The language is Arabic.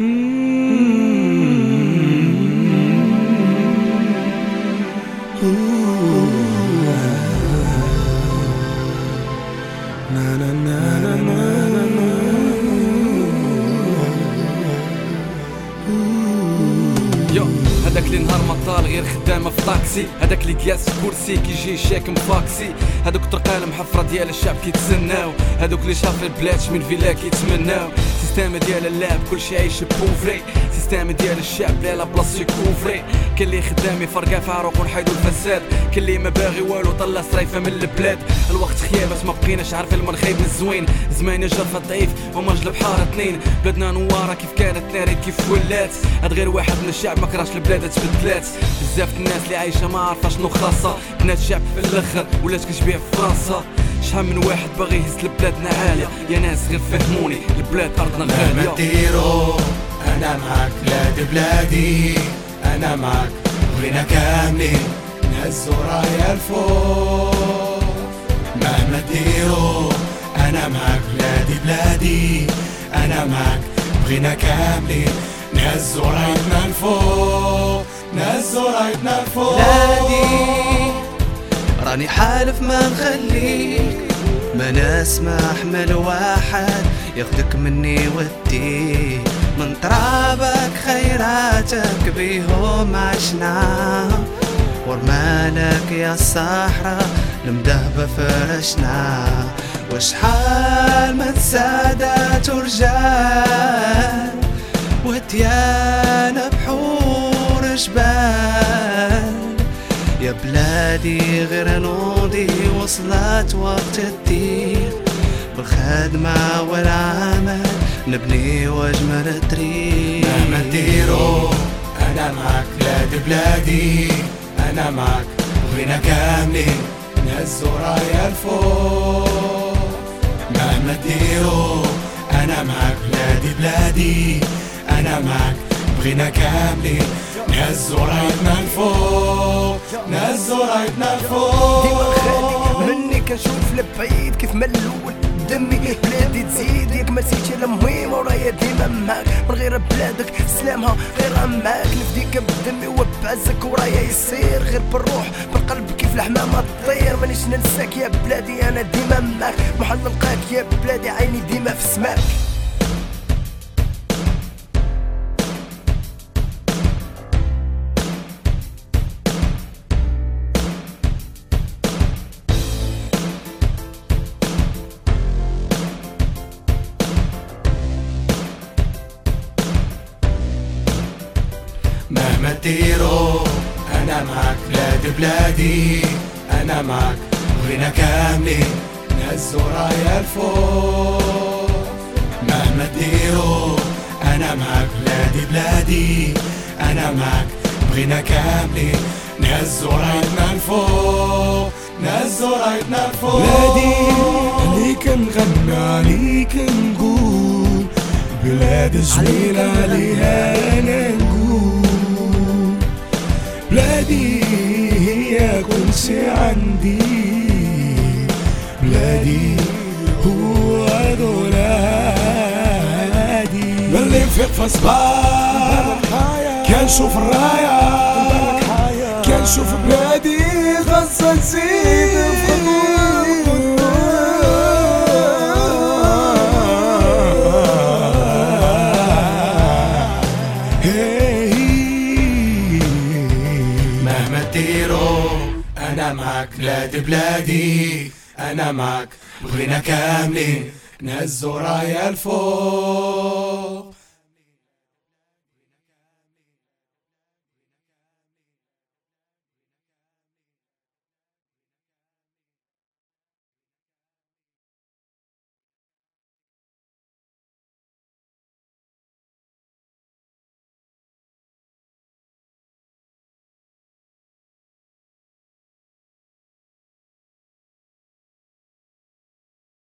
هذاك اللي نهار ما طال غير خدامه في طاكسي. هذاك اللي قاس في كرسي كيجي شاك مفاكسي. هذوك طرقال محفرة ديال الشعب كيتسناو. هذوك اللي شاف البلاد من فيلا كيتمناو. سيستم ديال اللعب كلشي عايش بوفري سيستم ديال الشعب لا لا بلاصتو كوفري. كاين اللي خدام يفرقع في عروق ونحيدو الفساد. كاين اللي ما باغي والو طلع صريفة من البلاد. الوقت خيابات ما بقيناش عارفين المن من الزوين. زمان يجرف الضعيف ومرج البحار اثنين. بلادنا نوارة كيف كانت ناري كيف ولات. هاد غير واحد من الشعب ما كراش البلاد تبدلات. بزاف الناس اللي عايشة ما عارفة شنو خاصة. بنات الشعب في الأخر ولات كتبيع في فرنسا. شحال من واحد باغي يهز لبلادنا عاليه يا ناس غير فهموني البلاد أرضنا مهما غاليه ديرو أنا معك بلادي بلادي أنا معك بغينا كاملين. نهزو رايا الفوق مهما ديرو أنا معك بلادي بلادي أنا معك بغينا كاملين. نهزو رأيتنا الفوق نهزو رأيتنا الفوق راني حالف ما نخليك. ما نسمع حمل واحد ياخدك مني ودي من ترابك خيراتك بيهم عشنا. ورمالك يا الصحراء المدهبة فرشنا. وشحال من سادات ورجال وديان بلادي غير نوضي وصلت وقت الدين بالخدمة والعمل نبني واجمل تريد مهما ديرو أنا معك بلادي بلادي أنا معك بغينا كاملين نهزو رايا الفوق مهما ديرو أنا معك بلادي بلادي أنا معك بغينا كاملين نهزو الفوق نهزو رايتنا الفوق ديما خالي مني كنشوف لبعيد كيف ملول دمي بلادي تزيد. ياك ما نسيتش المهم ورايا ديما معاك. من غير بلادك سلامها غير معاك نفديك بدمي وبعزك ورايا يصير. غير بالروح بالقلب كيف الحمامة تطير. مانيش ننساك يا بلادي أنا ديما معاك. محل نلقاك يا بلادي عيني ديما في سماك. مهما تديرو أنا معك بلادي بلادي. أنا معك بغينا كاملين رايا الفوق مهما تديرو. أنا معك بلادي بلادي. أنا معك بغينا كاملين نهزو رايتنا الفوق نهزو رايتنا الفوق بلادي عليك نغنى عليك نقول. بلاد جميلة عليها أنا بلادي هي كل شي عندي. بلادي هو ولادي ملي نفيق في صباح كنشوف الراية كنشوف بلادي خاصة تزيد أنا معك بلادي بلادي أنا معك بغينا كاملين نهزو رايا الفوق.